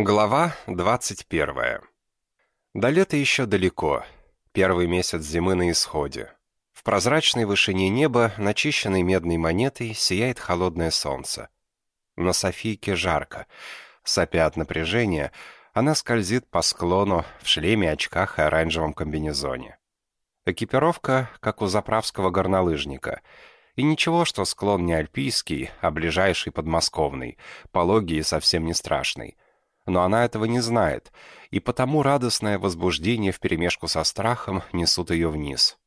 Глава 21. До лета еще далеко. Первый месяц зимы на исходе. В прозрачной вышине неба, начищенной медной монетой, сияет холодное солнце. На Софийке жарко. Сопя от напряжения, она скользит по склону в шлеме, очках и оранжевом комбинезоне. Экипировка, как у заправского горнолыжника. И ничего, что склон не альпийский, а ближайший подмосковный, пологий и совсем не страшный — но она этого не знает, и потому радостное возбуждение вперемешку со страхом несут ее вниз.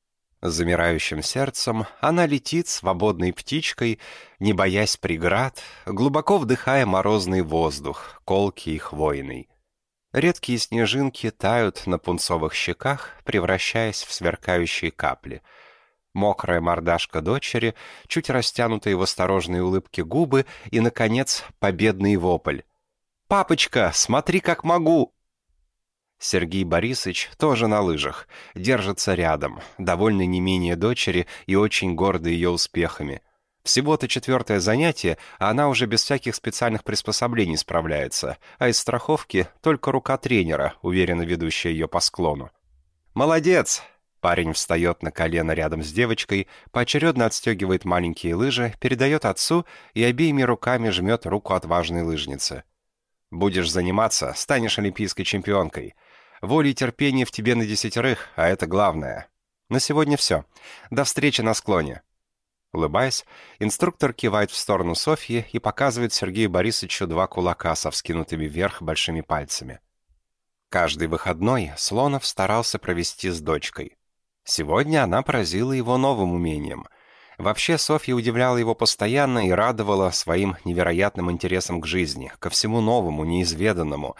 С замирающим сердцем она летит свободной птичкой, не боясь преград, глубоко вдыхая морозный воздух, колкий и хвойный. Редкие снежинки тают на пунцовых щеках, превращаясь в сверкающие капли. Мокрая мордашка дочери, чуть растянутые в осторожной улыбке губы и, наконец, победный вопль. «Папочка, смотри, как могу!» Сергей Борисович тоже на лыжах, держится рядом, довольный не менее дочери и очень гордый ее успехами. Всего-то четвертое занятие, а она уже без всяких специальных приспособлений справляется, а из страховки только рука тренера, уверенно ведущая ее по склону. «Молодец!» Парень встает на колено рядом с девочкой, поочередно отстегивает маленькие лыжи, передает отцу и обеими руками жмет руку отважной лыжницы. Будешь заниматься, станешь олимпийской чемпионкой. Воли и терпение в тебе на десятерых, а это главное. На сегодня все. До встречи на склоне». Улыбаясь, инструктор кивает в сторону Софьи и показывает Сергею Борисовичу два кулака со вскинутыми вверх большими пальцами. Каждый выходной Слонов старался провести с дочкой. Сегодня она поразила его новым умением — Вообще, Софья удивляла его постоянно и радовала своим невероятным интересом к жизни, ко всему новому, неизведанному.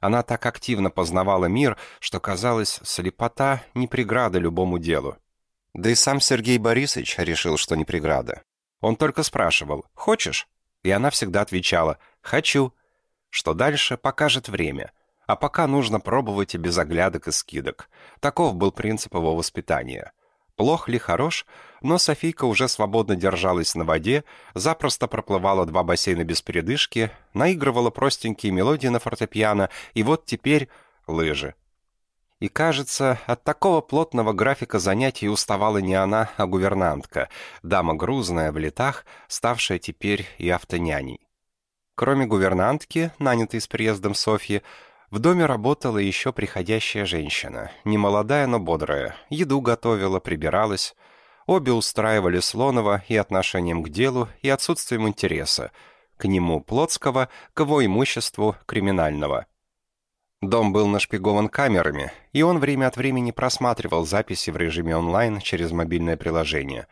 Она так активно познавала мир, что, казалось, слепота не преграда любому делу. Да и сам Сергей Борисович решил, что не преграда. Он только спрашивал «Хочешь?» И она всегда отвечала «Хочу». Что дальше, покажет время. А пока нужно пробовать и без оглядок и скидок. Таков был принцип его воспитания – Плох ли хорош, но Софийка уже свободно держалась на воде, запросто проплывала два бассейна без передышки, наигрывала простенькие мелодии на фортепиано, и вот теперь лыжи. И, кажется, от такого плотного графика занятий уставала не она, а гувернантка, дама грузная в летах, ставшая теперь и автоняней. Кроме гувернантки, нанятой с приездом Софьи, в доме работала еще приходящая женщина, немолодая, но бодрая, еду готовила, прибиралась. Обе устраивали Слонова и отношением к делу, и отсутствием интереса, к нему Плотского, к его имуществу криминального. Дом был нашпигован камерами, и он время от времени просматривал записи в режиме онлайн через мобильное приложение.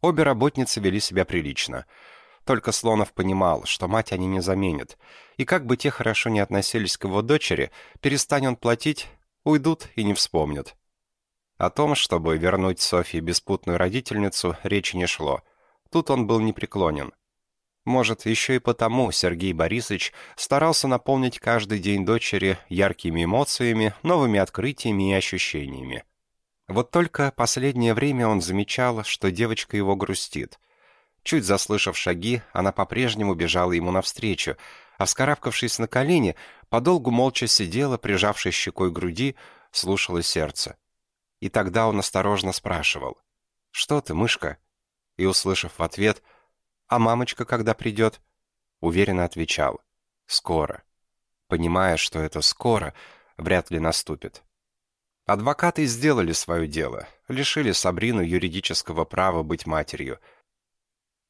Обе работницы вели себя прилично – только Слонов понимал, что мать они не заменят. И как бы те хорошо не относились к его дочери, перестань он платить, уйдут и не вспомнят. О том, чтобы вернуть Софье беспутную родительницу, речи не шло. Тут он был непреклонен. Может, еще и потому Сергей Борисович старался наполнить каждый день дочери яркими эмоциями, новыми открытиями и ощущениями. Вот только последнее время он замечал, что девочка его грустит — Чуть заслышав шаги, она по-прежнему бежала ему навстречу, а вскарабкавшись на колени, подолгу молча сидела, прижавшись щекой к груди, слушала сердце. И тогда он осторожно спрашивал, «Что ты, мышка?» И, услышав в ответ, «А мамочка когда придет?» Уверенно отвечал, «Скоро». Понимая, что это «скоро», вряд ли наступит. Адвокаты сделали свое дело, лишили Сабрину юридического права быть матерью –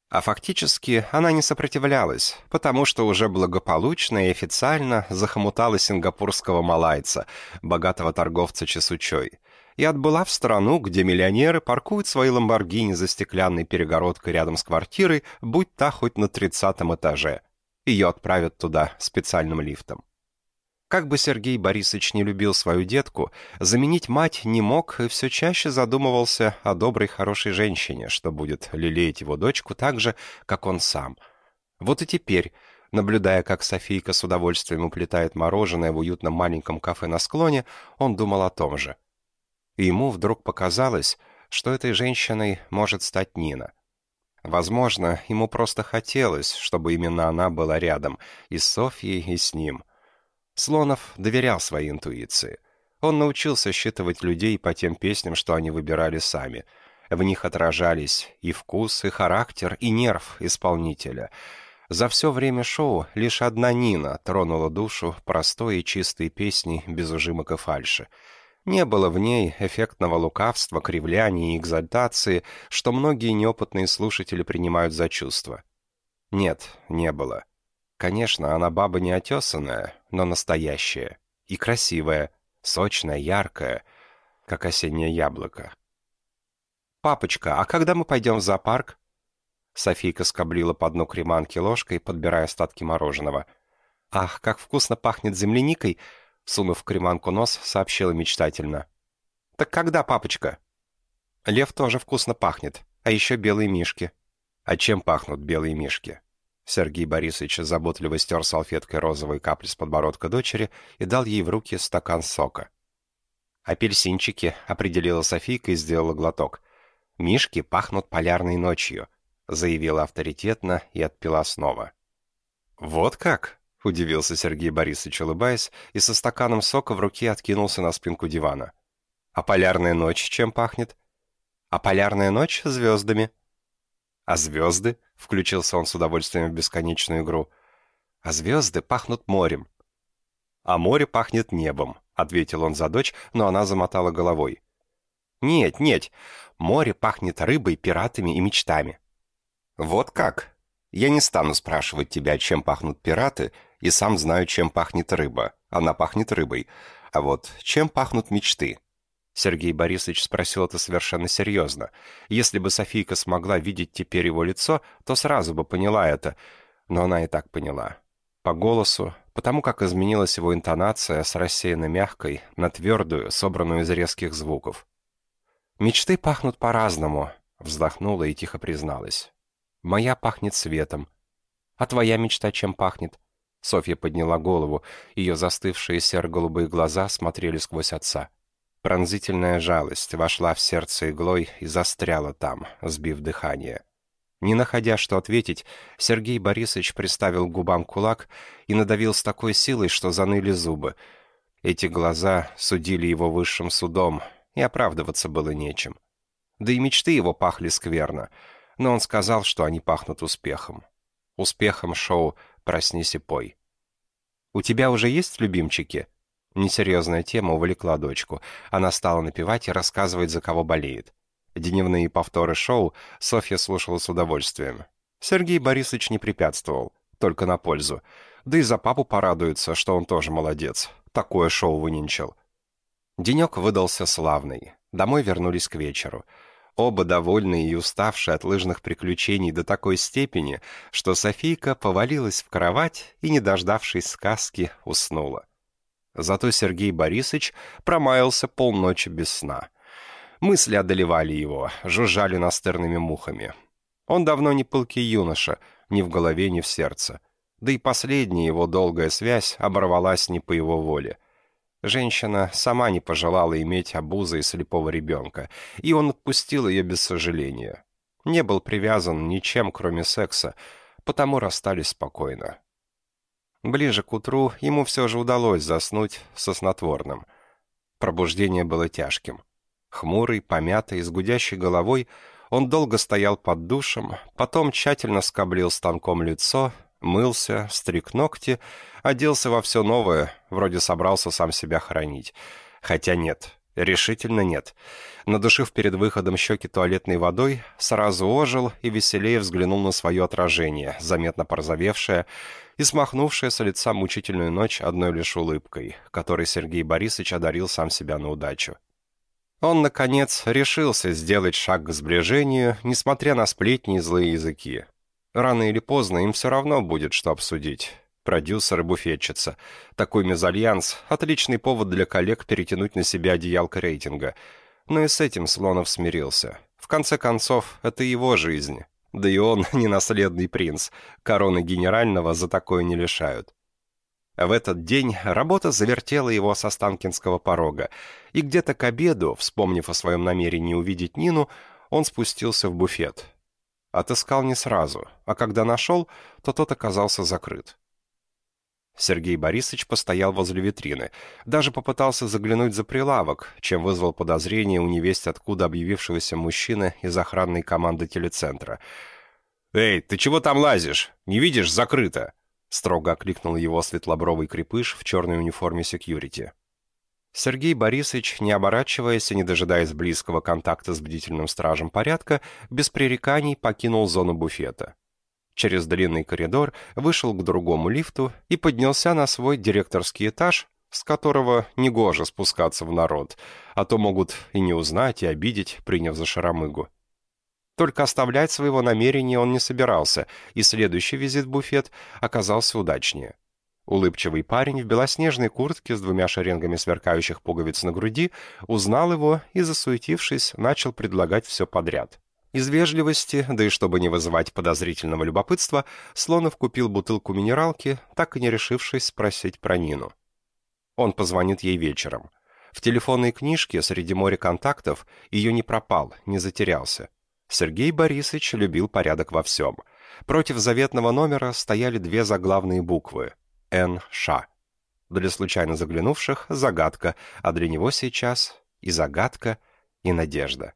а фактически она не сопротивлялась, потому что уже благополучно и официально захомутала сингапурского малайца, богатого торговца чесучой, и отбыла в страну, где миллионеры паркуют свои ламборгини за стеклянной перегородкой рядом с квартирой, будь та хоть на тридцатом этаже. Ее отправят туда специальным лифтом. Как бы Сергей Борисович не любил свою детку, заменить мать не мог и все чаще задумывался о доброй хорошей женщине, что будет лелеять его дочку так же, как он сам. Вот и теперь, наблюдая, как Софийка с удовольствием уплетает мороженое в уютном маленьком кафе на склоне, он думал о том же. И ему вдруг показалось, что этой женщиной может стать Нина. Возможно, ему просто хотелось, чтобы именно она была рядом, и с Софьей, и с ним — Слонов доверял своей интуиции. Он научился считывать людей по тем песням, что они выбирали сами. В них отражались и вкус, и характер, и нерв исполнителя. За все время шоу лишь одна Нина тронула душу простой и чистой песней без ужимок и фальши. Не было в ней эффектного лукавства, кривляния и экзальтации, что многие неопытные слушатели принимают за чувство. Нет, не было. Конечно, она баба не отесанная, но настоящая. И красивая, сочная, яркая, как осеннее яблоко. «Папочка, а когда мы пойдем в зоопарк?» Софийка скоблила по дну креманки ложкой, подбирая остатки мороженого. «Ах, как вкусно пахнет земляникой!» Сунув в креманку нос, сообщила мечтательно. «Так когда, папочка?» «Лев тоже вкусно пахнет, а еще белые мишки». «А чем пахнут белые мишки?» Сергей Борисович заботливо стер салфеткой розовые капли с подбородка дочери и дал ей в руки стакан сока. «Апельсинчики», — определила Софийка и сделала глоток. «Мишки пахнут полярной ночью», — заявила авторитетно и отпила снова. «Вот как?» — удивился Сергей Борисович, улыбаясь, и со стаканом сока в руке откинулся на спинку дивана. «А полярная ночь чем пахнет?» «А полярная ночь — звездами», «А звезды?» — включился он с удовольствием в бесконечную игру. «А звезды пахнут морем». «А море пахнет небом», — ответил он за дочь, но она замотала головой. «Нет, нет, море пахнет рыбой, пиратами и мечтами». «Вот как? Я не стану спрашивать тебя, чем пахнут пираты, и сам знаю, чем пахнет рыба. Она пахнет рыбой. А вот чем пахнут мечты?» Сергей Борисович спросил это совершенно серьезно. Если бы Софийка смогла видеть теперь его лицо, то сразу бы поняла это. Но она и так поняла. По голосу, потому как изменилась его интонация с рассеянно мягкой на твердую, собранную из резких звуков. «Мечты пахнут по-разному», — вздохнула и тихо призналась. «Моя пахнет светом. А твоя мечта чем пахнет?» Софья подняла голову, ее застывшие серо-голубые глаза смотрели сквозь отца. Пронзительная жалость вошла в сердце иглой и застряла там, сбив дыхание. Не находя, что ответить, Сергей Борисович приставил к губам кулак и надавил с такой силой, что заныли зубы. Эти глаза судили его высшим судом, и оправдываться было нечем. Да и мечты его пахли скверно, но он сказал, что они пахнут успехом. Успехом шоу «Проснись и пой». «У тебя уже есть любимчики?» Несерьезная тема увлекла дочку. Она стала напевать и рассказывать, за кого болеет. Дневные повторы шоу Софья слушала с удовольствием. Сергей Борисович не препятствовал, только на пользу. Да и за папу порадуется, что он тоже молодец. Такое шоу выненчил. Денек выдался славный. Домой вернулись к вечеру. Оба довольные и уставшие от лыжных приключений до такой степени, что Софийка повалилась в кровать и, не дождавшись сказки, уснула. Зато Сергей Борисович промаялся полночи без сна. Мысли одолевали его, жужжали настырными мухами. Он давно не пылкий юноша, ни в голове, ни в сердце. Да и последняя его долгая связь оборвалась не по его воле. Женщина сама не пожелала иметь обузы и слепого ребенка, и он отпустил ее без сожаления. Не был привязан ничем, кроме секса, потому расстались спокойно. Ближе к утру ему все же удалось заснуть со снотворным. Пробуждение было тяжким. Хмурый, помятый, с гудящей головой, он долго стоял под душем, потом тщательно скоблил станком лицо, мылся, стриг ногти, оделся во все новое, вроде собрался сам себя хоронить. Хотя нет, решительно нет. Надушив перед выходом щеки туалетной водой, сразу ожил и веселее взглянул на свое отражение, заметно порозовевшее, и смахнувшая с лица мучительную ночь одной лишь улыбкой, которой Сергей Борисович одарил сам себя на удачу. Он, наконец, решился сделать шаг к сближению, несмотря на сплетни и злые языки. Рано или поздно им все равно будет что обсудить. Продюсер и буфетчица. Такой мезальянс — отличный повод для коллег перетянуть на себя одеялко рейтинга. Но и с этим Слонов смирился. В конце концов, это его жизнь. Да и он не наследный принц. Короны генерального за такое не лишают. В этот день работа завертела его со Станкинского порога, и где-то к обеду, вспомнив о своем намерении увидеть Нину, он спустился в буфет. Отыскал не сразу, а когда нашел, то тот оказался закрыт. Сергей Борисович постоял возле витрины, даже попытался заглянуть за прилавок, чем вызвал подозрение у невесть откуда объявившегося мужчины из охранной команды телецентра. «Эй, ты чего там лазишь? Не видишь, закрыто!» строго окликнул его светлобровый крепыш в черной униформе секьюрити. Сергей Борисович, не оборачиваясь и не дожидаясь близкого контакта с бдительным стражем порядка, без пререканий покинул зону буфета. Через длинный коридор вышел к другому лифту и поднялся на свой директорский этаж, с которого негоже спускаться в народ, а то могут и не узнать, и обидеть, приняв за шаромыгу. Только оставлять своего намерения он не собирался, и следующий визит в буфет оказался удачнее. Улыбчивый парень в белоснежной куртке с двумя шеренгами сверкающих пуговиц на груди узнал его и, засуетившись, начал предлагать все подряд. Из вежливости, да и чтобы не вызывать подозрительного любопытства, Слонов купил бутылку минералки, так и не решившись спросить про Нину. Он позвонит ей вечером. В телефонной книжке среди моря контактов ее не пропал, не затерялся. Сергей Борисович любил порядок во всем. Против заветного номера стояли две заглавные буквы Н.Ш. Для случайно заглянувших — загадка, а для него сейчас и загадка, и надежда.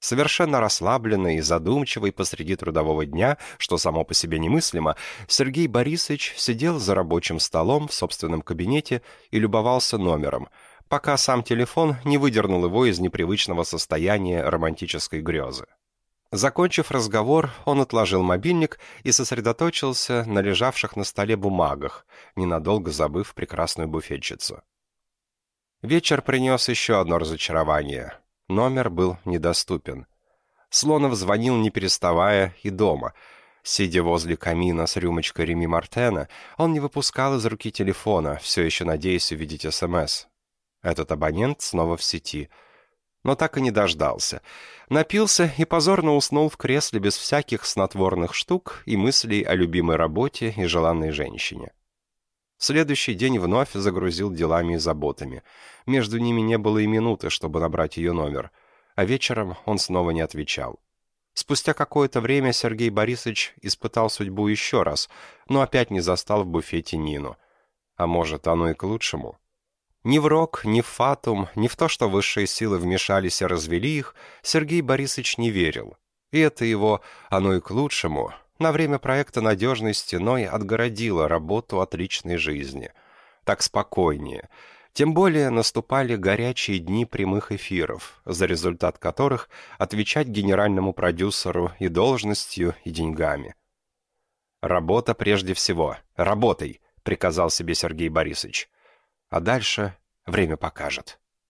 Совершенно расслабленный и задумчивый посреди трудового дня, что само по себе немыслимо, Сергей Борисович сидел за рабочим столом в собственном кабинете и любовался номером, пока сам телефон не выдернул его из непривычного состояния романтической грезы. Закончив разговор, он отложил мобильник и сосредоточился на лежавших на столе бумагах, ненадолго забыв прекрасную буфетчицу. Вечер принес еще одно разочарование. Номер был недоступен. Слонов звонил не переставая и дома. Сидя возле камина с рюмочкой Реми Мартена, он не выпускал из руки телефона, все еще надеясь увидеть СМС. Этот абонент снова в сети — но так и не дождался. Напился и позорно уснул в кресле без всяких снотворных штук и мыслей о любимой работе и желанной женщине. Следующий день вновь загрузил делами и заботами. Между ними не было и минуты, чтобы набрать ее номер, а вечером он снова не отвечал. Спустя какое-то время Сергей Борисович испытал судьбу еще раз, но опять не застал в буфете Нину. А может, оно и к лучшему. Ни в рок, ни в фатум, ни в то, что высшие силы вмешались и развели их, Сергей Борисович не верил. И это его, оно и к лучшему, на время проекта надежной стеной отгородило работу от личной жизни. Так спокойнее. Тем более наступали горячие дни прямых эфиров, за результат которых отвечать генеральному продюсеру и должностью, и деньгами. «Работа прежде всего. Работай», — приказал себе Сергей Борисович. А дальше время покажет.